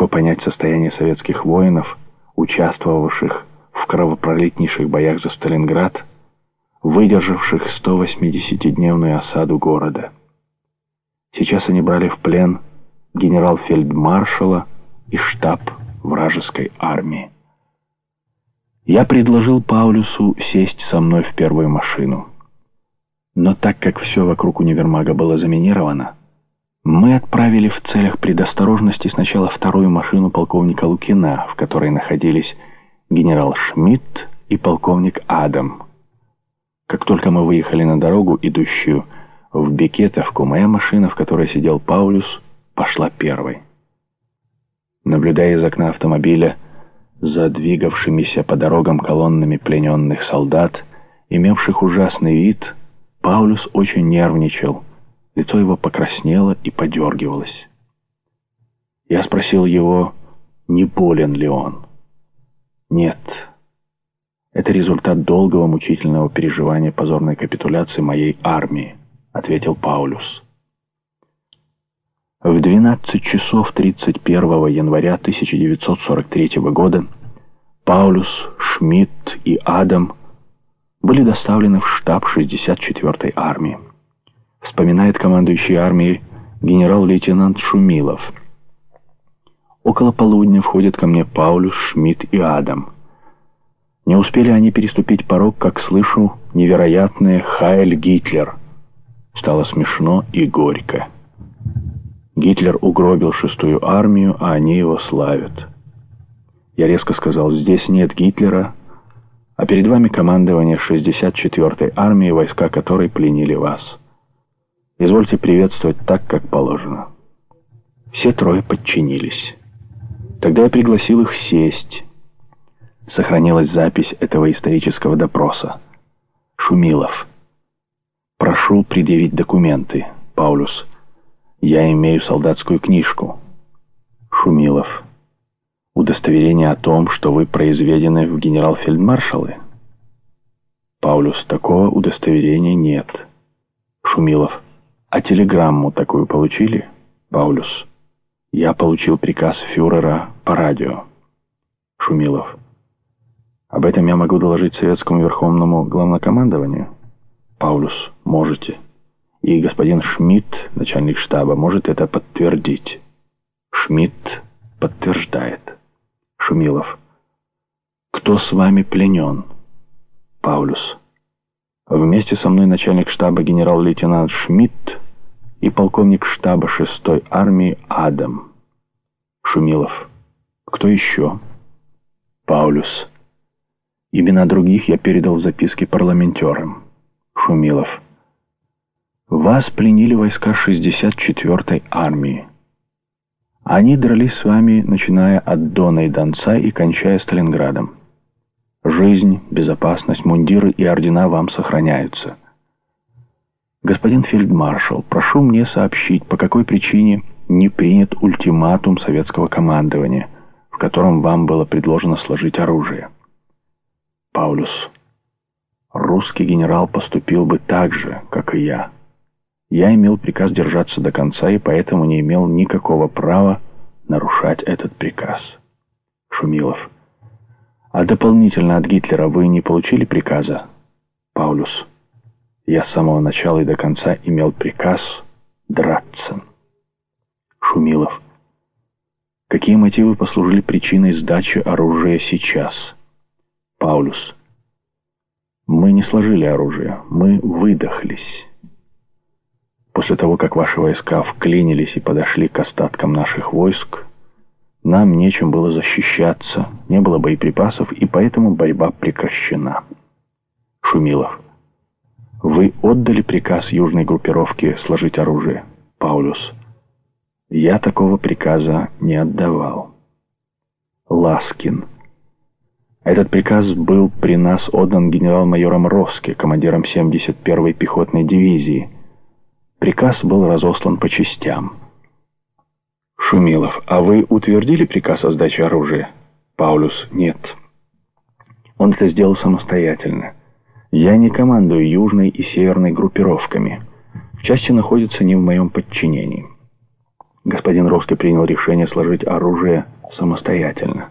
Легко понять состояние советских воинов, участвовавших в кровопролитнейших боях за Сталинград, выдержавших 180-дневную осаду города. Сейчас они брали в плен генерал-фельдмаршала и штаб вражеской армии. Я предложил Паулюсу сесть со мной в первую машину. Но так как все вокруг универмага было заминировано, мы отправили в целях предосторожности сначала вторую машину полковника Лукина, в которой находились генерал Шмидт и полковник Адам. Как только мы выехали на дорогу, идущую в Бекетовку, моя машина, в которой сидел Паулюс, пошла первой. Наблюдая из окна автомобиля за двигавшимися по дорогам колоннами плененных солдат, имевших ужасный вид, Паулюс очень нервничал. Лицо его покраснело и подергивалось. Я спросил его, не болен ли он. Нет. Это результат долгого мучительного переживания позорной капитуляции моей армии, ответил Паулюс. В 12 часов 31 января 1943 года Паулюс, Шмидт и Адам были доставлены в штаб 64-й армии. Вспоминает командующий армией генерал-лейтенант Шумилов. Около полудня входят ко мне Паулюс, Шмидт и Адам. Не успели они переступить порог, как слышу невероятное «Хайль Гитлер». Стало смешно и горько. Гитлер угробил шестую армию, а они его славят. Я резко сказал, здесь нет Гитлера, а перед вами командование 64-й армии, войска которой пленили вас. Извольте приветствовать так, как положено. Все трое подчинились. Тогда я пригласил их сесть. Сохранилась запись этого исторического допроса. Шумилов. Прошу предъявить документы, Паулюс. Я имею солдатскую книжку. Шумилов. Удостоверение о том, что вы произведены в генерал-фельдмаршалы? Паулюс. Такого удостоверения нет. Шумилов. А телеграмму такую получили? Паулюс. Я получил приказ фюрера по радио. Шумилов. Об этом я могу доложить советскому верховному главнокомандованию? Паулюс. Можете. И господин Шмидт, начальник штаба, может это подтвердить. Шмидт подтверждает. Шумилов. Кто с вами пленен? Паулюс. Вместе со мной начальник штаба генерал-лейтенант Шмидт и полковник штаба 6-й армии Адам. Шумилов. Кто еще? Паулюс. Имена других я передал в записке парламентерам. Шумилов. Вас пленили войска 64-й армии. Они дрались с вами, начиная от Дона и Донца и кончая Сталинградом. Жизнь, безопасность, мундиры и ордена вам сохраняются. Господин фельдмаршал, прошу мне сообщить, по какой причине не принят ультиматум советского командования, в котором вам было предложено сложить оружие. Паулюс. Русский генерал поступил бы так же, как и я. Я имел приказ держаться до конца и поэтому не имел никакого права нарушать этот приказ. Шумилов. А дополнительно от Гитлера вы не получили приказа? Паулюс. Я с самого начала и до конца имел приказ драться. Шумилов. Какие мотивы послужили причиной сдачи оружия сейчас? Паулюс. Мы не сложили оружие, мы выдохлись. После того, как ваши войска вклинились и подошли к остаткам наших войск, нам нечем было защищаться, не было боеприпасов, и поэтому борьба прекращена. Шумилов. Вы отдали приказ южной группировке сложить оружие? Паулюс. Я такого приказа не отдавал. Ласкин. Этот приказ был при нас отдан генерал-майором Роске, командиром 71-й пехотной дивизии, Приказ был разослан по частям. Шумилов, а вы утвердили приказ о сдаче оружия? Паулюс, нет. Он это сделал самостоятельно. Я не командую южной и северной группировками. В части находится не в моем подчинении. господин Роски принял решение сложить оружие самостоятельно.